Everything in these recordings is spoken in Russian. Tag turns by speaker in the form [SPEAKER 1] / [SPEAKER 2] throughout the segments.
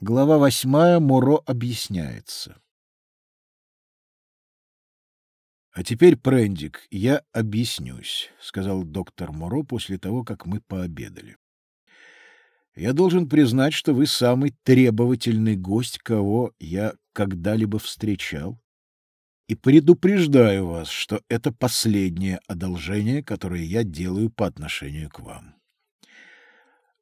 [SPEAKER 1] Глава восьмая. Муро объясняется. «А теперь, Прендик, я объяснюсь», — сказал доктор Муро после того, как мы пообедали. «Я должен признать, что вы самый требовательный гость, кого я когда-либо встречал, и предупреждаю вас, что это последнее одолжение, которое я делаю по отношению к вам.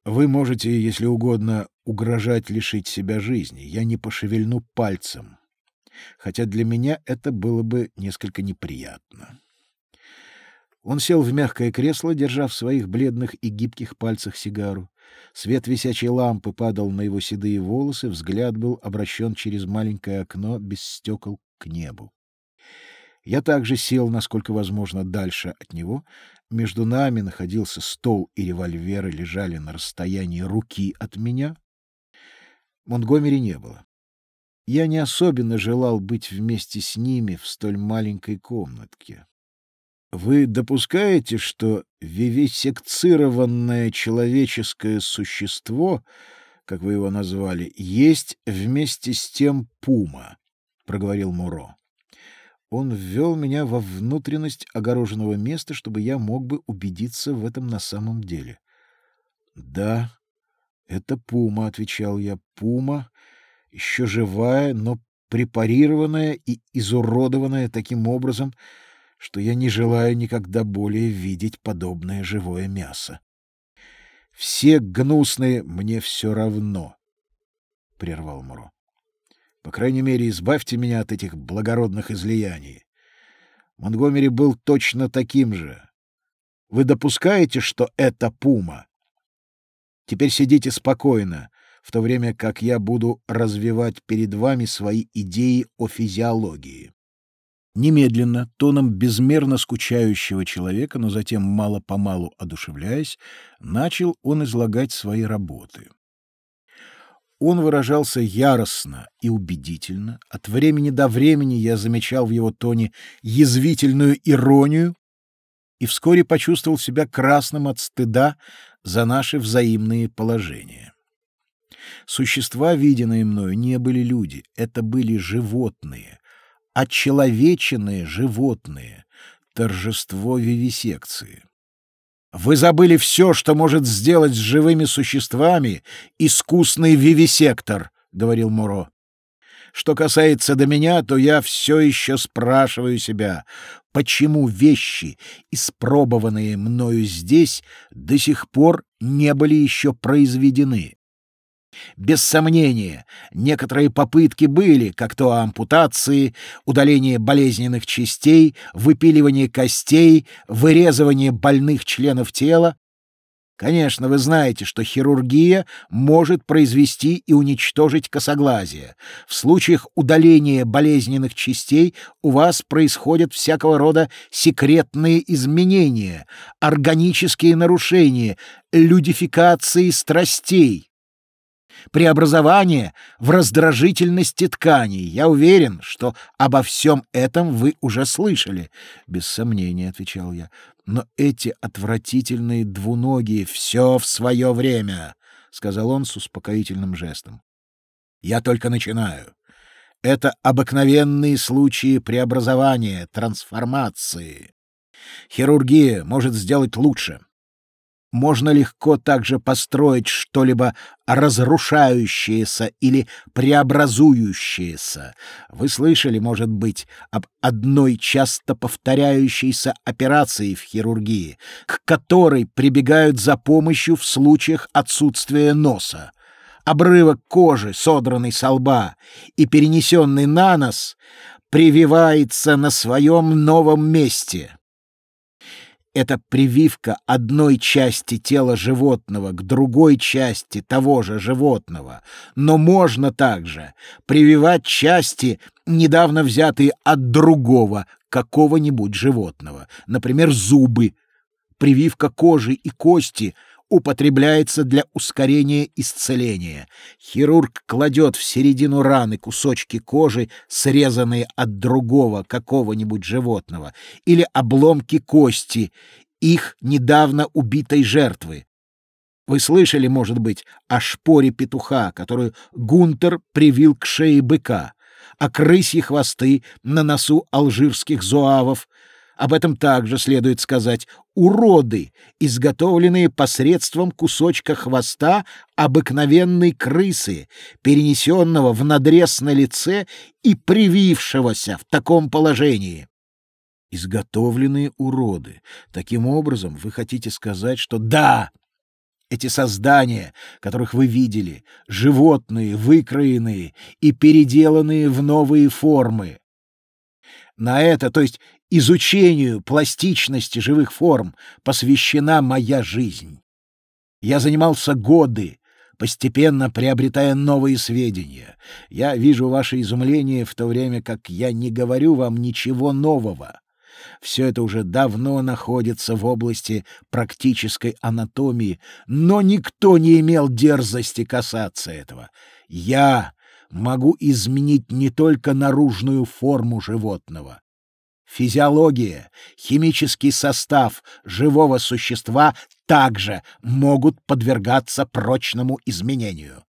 [SPEAKER 1] Вы можете, если угодно, угрожать лишить себя жизни. Я не пошевельну пальцем, хотя для меня это было бы несколько неприятно. Он сел в мягкое кресло, держа в своих бледных и гибких пальцах сигару. Свет висячей лампы падал на его седые волосы, взгляд был обращен через маленькое окно без стекол к небу. Я также сел, насколько возможно, дальше от него. Между нами находился стол, и револьверы лежали на расстоянии руки от меня. Монтгомери не было. Я не особенно желал быть вместе с ними в столь маленькой комнатке. Вы допускаете, что вивисекцированное человеческое существо, как вы его назвали, есть вместе с тем пума, проговорил Муро. Он ввел меня во внутренность огороженного места, чтобы я мог бы убедиться в этом на самом деле. Да, это пума, отвечал я. Пума, еще живая, но препарированная и изуродованная таким образом, что я не желаю никогда более видеть подобное живое мясо. Все гнусные мне все равно, прервал Муро. По крайней мере, избавьте меня от этих благородных излияний. Монгомери был точно таким же. Вы допускаете, что это пума? Теперь сидите спокойно, в то время как я буду развивать перед вами свои идеи о физиологии. Немедленно, тоном безмерно скучающего человека, но затем мало-помалу одушевляясь, начал он излагать свои работы. Он выражался яростно и убедительно. От времени до времени я замечал в его тоне язвительную иронию и вскоре почувствовал себя красным от стыда за наши взаимные положения. Существа, виденные мною, не были люди, это были животные, отчеловеченные животные, торжество вивисекции. Вы забыли все, что может сделать с живыми существами искусный вивисектор, — говорил Муро. Что касается до меня, то я все еще спрашиваю себя, почему вещи, испробованные мною здесь, до сих пор не были еще произведены. Без сомнения, некоторые попытки были, как то ампутации, удаление болезненных частей, выпиливание костей, вырезывание больных членов тела. Конечно, вы знаете, что хирургия может произвести и уничтожить косоглазие. В случаях удаления болезненных частей у вас происходят всякого рода секретные изменения, органические нарушения, людификации страстей преобразование в раздражительности тканей. Я уверен, что обо всем этом вы уже слышали. Без сомнения, отвечал я. Но эти отвратительные двуногие все в свое время, сказал он с успокоительным жестом. Я только начинаю. Это обыкновенные случаи преобразования, трансформации. Хирургия может сделать лучше можно легко также построить что-либо разрушающееся или преобразующееся. Вы слышали, может быть, об одной часто повторяющейся операции в хирургии, к которой прибегают за помощью в случаях отсутствия носа. Обрывок кожи, содранный со лба и перенесенный на нос, прививается на своем новом месте это прививка одной части тела животного к другой части того же животного, но можно также прививать части, недавно взятые от другого какого-нибудь животного, например, зубы. Прививка кожи и кости употребляется для ускорения исцеления. Хирург кладет в середину раны кусочки кожи, срезанные от другого какого-нибудь животного, или обломки кости их недавно убитой жертвы. Вы слышали, может быть, о шпоре петуха, которую Гунтер привил к шее быка, о крысьи хвосты на носу алжирских зуавов. Об этом также следует сказать. Уроды, изготовленные посредством кусочка хвоста обыкновенной крысы, перенесенного в надрез на лице и привившегося в таком положении. Изготовленные уроды. Таким образом, вы хотите сказать, что да, эти создания, которых вы видели, животные, выкроенные и переделанные в новые формы. На это, то есть изучению пластичности живых форм, посвящена моя жизнь. Я занимался годы, постепенно приобретая новые сведения. Я вижу ваше изумление в то время, как я не говорю вам ничего нового. Все это уже давно находится в области практической анатомии, но никто не имел дерзости касаться этого. Я могу изменить не только наружную форму животного. Физиология, химический состав живого существа также могут подвергаться прочному изменению.